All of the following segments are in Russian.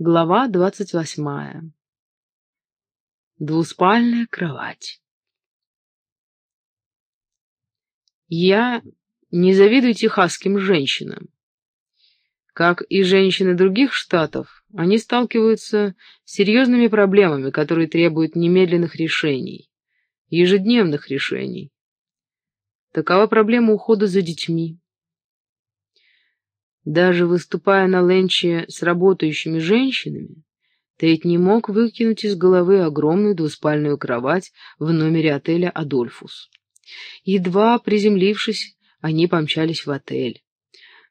Глава двадцать восьмая. Двуспальная кровать. Я не завидую техасским женщинам. Как и женщины других штатов, они сталкиваются с серьезными проблемами, которые требуют немедленных решений, ежедневных решений. Такова проблема ухода за детьми, даже выступая на ленче с работающими женщинами, Тейт не мог выкинуть из головы огромную двуспальную кровать в номере отеля «Адольфус». Едва приземлившись, они помчались в отель.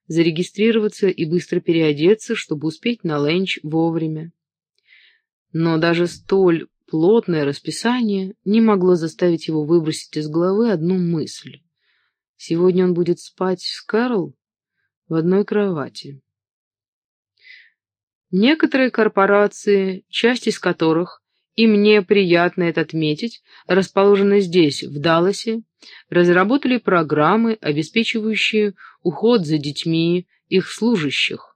Зарегистрироваться и быстро переодеться, чтобы успеть на ленч вовремя. Но даже столь плотное расписание не могло заставить его выбросить из головы одну мысль. Сегодня он будет спать с Кэрол в одной кровати. Некоторые корпорации, часть из которых, и мне приятно это отметить, расположены здесь, в Далласе, разработали программы, обеспечивающие уход за детьми их служащих.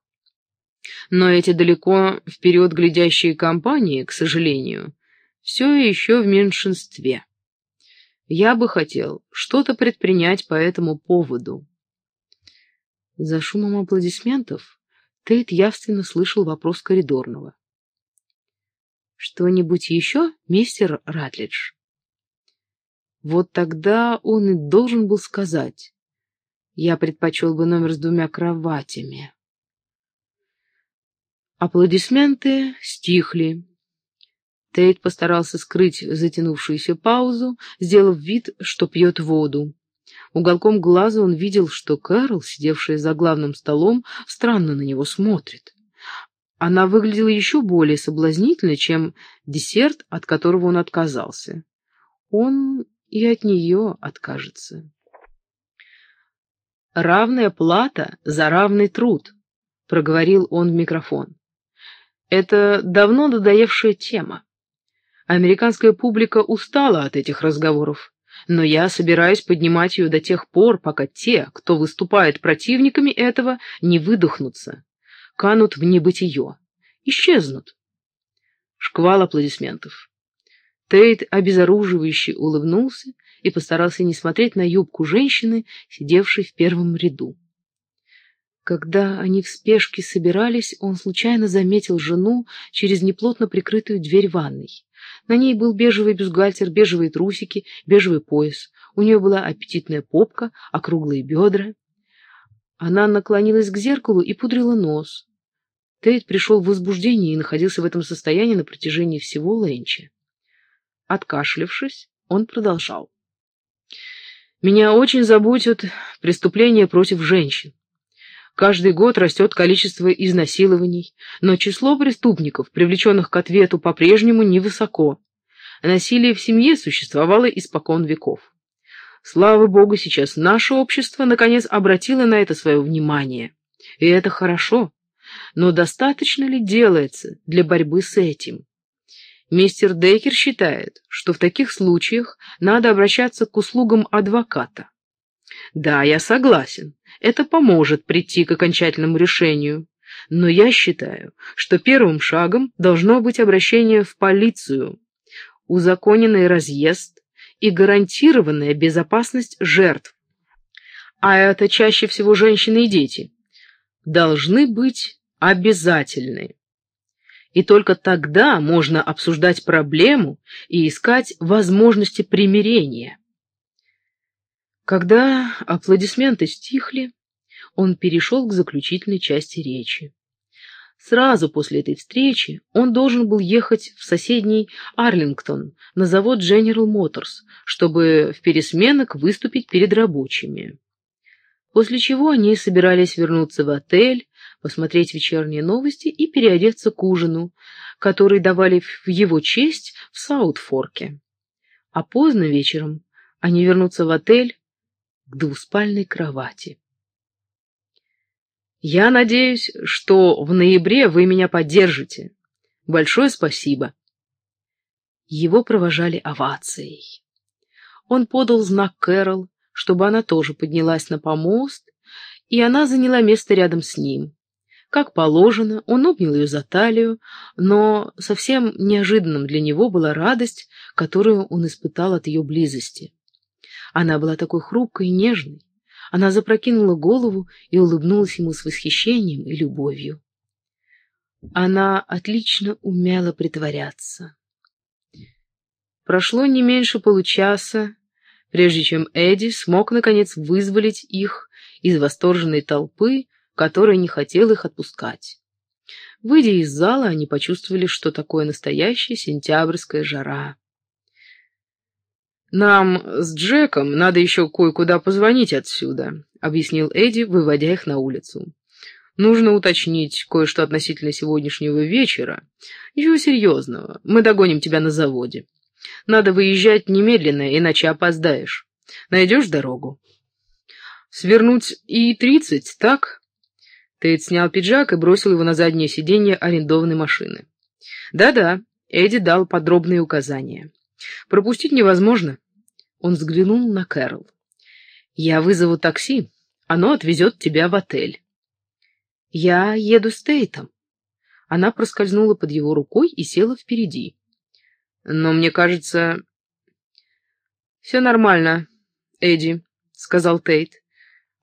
Но эти далеко вперед глядящие компании, к сожалению, все еще в меньшинстве. Я бы хотел что-то предпринять по этому поводу. За шумом аплодисментов Тейт явственно слышал вопрос коридорного. «Что-нибудь еще, мистер Ратлидж?» Вот тогда он и должен был сказать. «Я предпочел бы номер с двумя кроватями». Аплодисменты стихли. Тейт постарался скрыть затянувшуюся паузу, сделав вид, что пьет воду. Уголком глаза он видел, что Кэрол, сидевшая за главным столом, странно на него смотрит. Она выглядела еще более соблазнительно, чем десерт, от которого он отказался. Он и от нее откажется. «Равная плата за равный труд», — проговорил он в микрофон. «Это давно надоевшая тема. Американская публика устала от этих разговоров но я собираюсь поднимать ее до тех пор, пока те, кто выступает противниками этого, не выдохнутся, канут в небытие, исчезнут. Шквал аплодисментов. Тейт обезоруживающе улыбнулся и постарался не смотреть на юбку женщины, сидевшей в первом ряду. Когда они в спешке собирались, он случайно заметил жену через неплотно прикрытую дверь ванной. На ней был бежевый бюстгальтер, бежевые трусики, бежевый пояс. У нее была аппетитная попка, округлые бедра. Она наклонилась к зеркалу и пудрила нос. Тейт пришел в возбуждение и находился в этом состоянии на протяжении всего ленча. Откашлявшись, он продолжал. «Меня очень заботят преступления против женщин. Каждый год растет количество изнасилований, но число преступников, привлеченных к ответу, по-прежнему невысоко. Насилие в семье существовало испокон веков. Слава Богу, сейчас наше общество наконец обратило на это свое внимание. И это хорошо. Но достаточно ли делается для борьбы с этим? Мистер Дейкер считает, что в таких случаях надо обращаться к услугам адвоката. Да, я согласен. Это поможет прийти к окончательному решению. Но я считаю, что первым шагом должно быть обращение в полицию, узаконенный разъезд и гарантированная безопасность жертв. А это чаще всего женщины и дети. Должны быть обязательны. И только тогда можно обсуждать проблему и искать возможности примирения. Когда аплодисменты стихли, он перешел к заключительной части речи. Сразу после этой встречи он должен был ехать в соседний Арлингтон на завод General Motors, чтобы в пересменок выступить перед рабочими. После чего они собирались вернуться в отель, посмотреть вечерние новости и переодеться к ужину, который давали в его честь в Саутфорке. А поздно вечером они вернутся в отель, к двуспальной кровати. Я надеюсь, что в ноябре вы меня поддержите. Большое спасибо. Его провожали овацией. Он подал знак Кэрол, чтобы она тоже поднялась на помост, и она заняла место рядом с ним. Как положено, он обнял ее за талию, но совсем неожиданным для него была радость, которую он испытал от ее близости. Она была такой хрупкой и нежной. Она запрокинула голову и улыбнулась ему с восхищением и любовью. Она отлично умела притворяться. Прошло не меньше получаса, прежде чем Эдди смог, наконец, вызволить их из восторженной толпы, которая не хотела их отпускать. Выйдя из зала, они почувствовали, что такое настоящая сентябрьская жара. «Нам с Джеком надо еще кое-куда позвонить отсюда», — объяснил Эдди, выводя их на улицу. «Нужно уточнить кое-что относительно сегодняшнего вечера. Ничего серьезного. Мы догоним тебя на заводе». Надо выезжать немедленно, иначе опоздаешь. Найдешь дорогу? Свернуть и тридцать, так? Тейт снял пиджак и бросил его на заднее сиденье арендованной машины. Да-да, Эдди дал подробные указания. Пропустить невозможно. Он взглянул на Кэрол. Я вызову такси. Оно отвезет тебя в отель. Я еду с Тейтом. Она проскользнула под его рукой и села впереди. Но мне кажется... Все нормально, Эдди, сказал Тейт.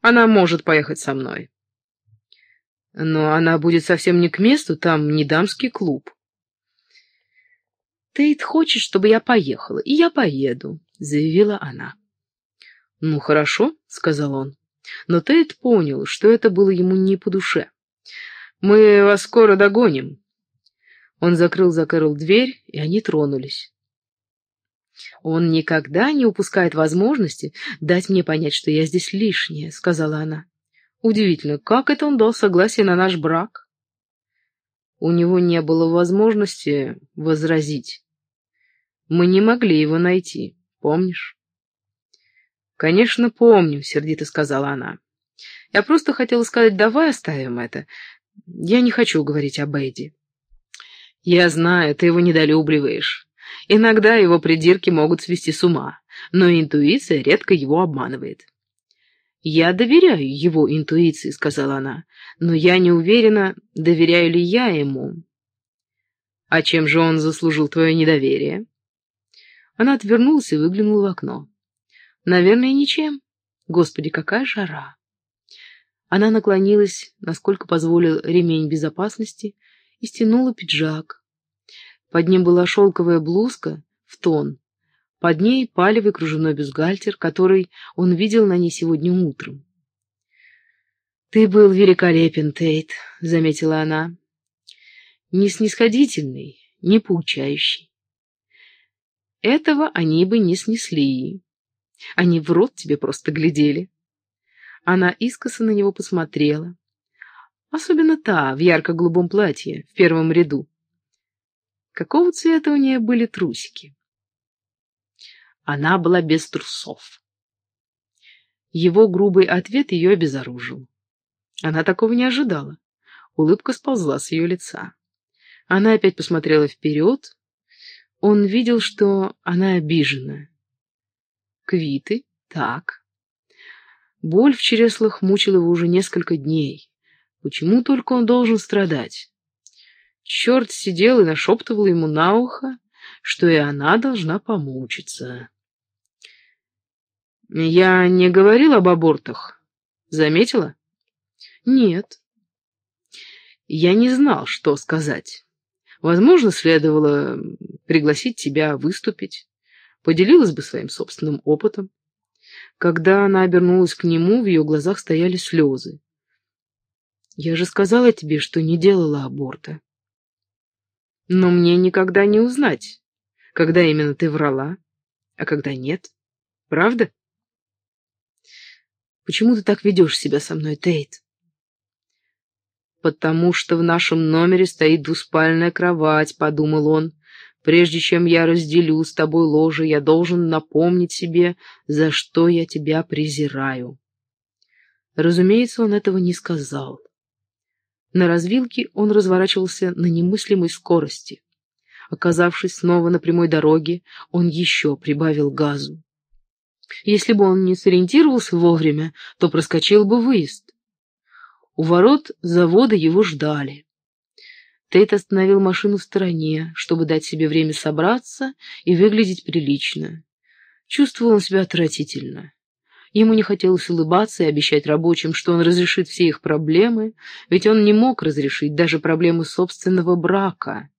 Она может поехать со мной. Но она будет совсем не к месту, там не дамский клуб. Тейт хочет, чтобы я поехала, и я поеду, заявила она. Ну, хорошо, сказал он. Но Тейт понял, что это было ему не по душе. Мы вас скоро догоним. Он закрыл за Кэрол дверь, и они тронулись. «Он никогда не упускает возможности дать мне понять, что я здесь лишняя», — сказала она. «Удивительно, как это он дал согласие на наш брак?» У него не было возможности возразить. Мы не могли его найти, помнишь? «Конечно, помню», — сердито сказала она. «Я просто хотела сказать, давай оставим это. Я не хочу говорить об Эдди». Я знаю, ты его недолюбливаешь. Иногда его придирки могут свести с ума, но интуиция редко его обманывает. «Я доверяю его интуиции», — сказала она, — «но я не уверена, доверяю ли я ему». «А чем же он заслужил твое недоверие?» Она отвернулась и выглянула в окно. «Наверное, ничем. Господи, какая жара!» Она наклонилась, насколько позволил ремень безопасности, и стянула пиджак. Под ним была шелковая блузка в тон. Под ней палевый кружевной бюстгальтер, который он видел на ней сегодня утром. «Ты был великолепен, Тейт», — заметила она. «Не снисходительный, не поучающий. Этого они бы не снесли. Они в рот тебе просто глядели». Она искоса на него посмотрела. Особенно та в ярко-голубом платье, в первом ряду. Какого цвета у нее были трусики? Она была без трусов. Его грубый ответ ее обезоружил. Она такого не ожидала. Улыбка сползла с ее лица. Она опять посмотрела вперед. Он видел, что она обижена. Квиты? Так. Боль в чреслах мучила его уже несколько дней. Почему только он должен страдать? Черт сидел и нашептывал ему на ухо, что и она должна помучиться. «Я не говорил об абортах. Заметила?» «Нет». «Я не знал, что сказать. Возможно, следовало пригласить тебя выступить. Поделилась бы своим собственным опытом». Когда она обернулась к нему, в ее глазах стояли слезы. Я же сказала тебе, что не делала аборта. Но мне никогда не узнать, когда именно ты врала, а когда нет. Правда? Почему ты так ведешь себя со мной, Тейт? Потому что в нашем номере стоит двуспальная кровать, подумал он. Прежде чем я разделю с тобой ложе, я должен напомнить себе, за что я тебя презираю. Разумеется, он этого не сказал. На развилке он разворачивался на немыслимой скорости. Оказавшись снова на прямой дороге, он еще прибавил газу. Если бы он не сориентировался вовремя, то проскочил бы выезд. У ворот завода его ждали. Тейт остановил машину в стороне, чтобы дать себе время собраться и выглядеть прилично. Чувствовал он себя отвратительно. Ему не хотелось улыбаться и обещать рабочим, что он разрешит все их проблемы, ведь он не мог разрешить даже проблемы собственного брака.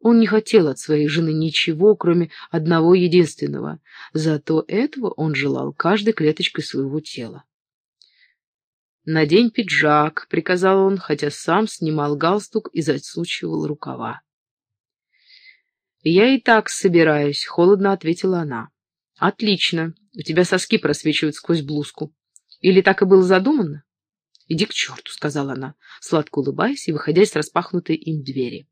Он не хотел от своей жены ничего, кроме одного единственного. Зато этого он желал каждой клеточкой своего тела. «Надень пиджак», — приказал он, хотя сам снимал галстук и засучивал рукава. «Я и так собираюсь», — холодно ответила она. «Отлично. У тебя соски просвечивают сквозь блузку. Или так и было задумано?» «Иди к черту», — сказала она, сладко улыбаясь и выходя из распахнутой им двери.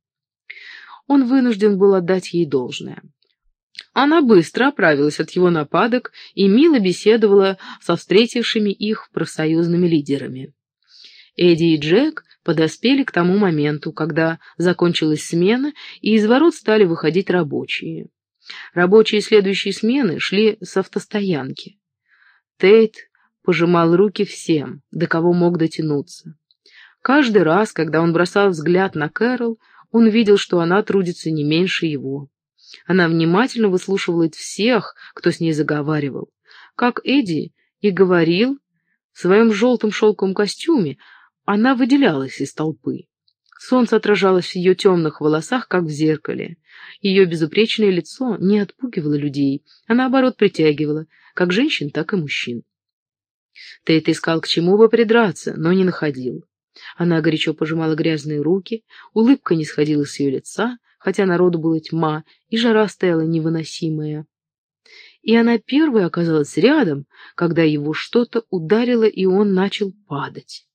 Он вынужден был отдать ей должное. Она быстро оправилась от его нападок и мило беседовала со встретившими их профсоюзными лидерами. Эдди и Джек подоспели к тому моменту, когда закончилась смена, и из ворот стали выходить рабочие. Рабочие следующей смены шли с автостоянки. Тейт пожимал руки всем, до кого мог дотянуться. Каждый раз, когда он бросал взгляд на Кэрол, он видел, что она трудится не меньше его. Она внимательно выслушивала всех, кто с ней заговаривал. Как Эдди и говорил, в своем желтом шелковом костюме она выделялась из толпы. Солнце отражалось в ее темных волосах, как в зеркале. Ее безупречное лицо не отпугивало людей, а наоборот притягивало, как женщин, так и мужчин. Тейт искал к чему бы придраться, но не находил. Она горячо пожимала грязные руки, улыбка не сходила с ее лица, хотя народу была тьма, и жара стояла невыносимая. И она первой оказалась рядом, когда его что-то ударило, и он начал падать.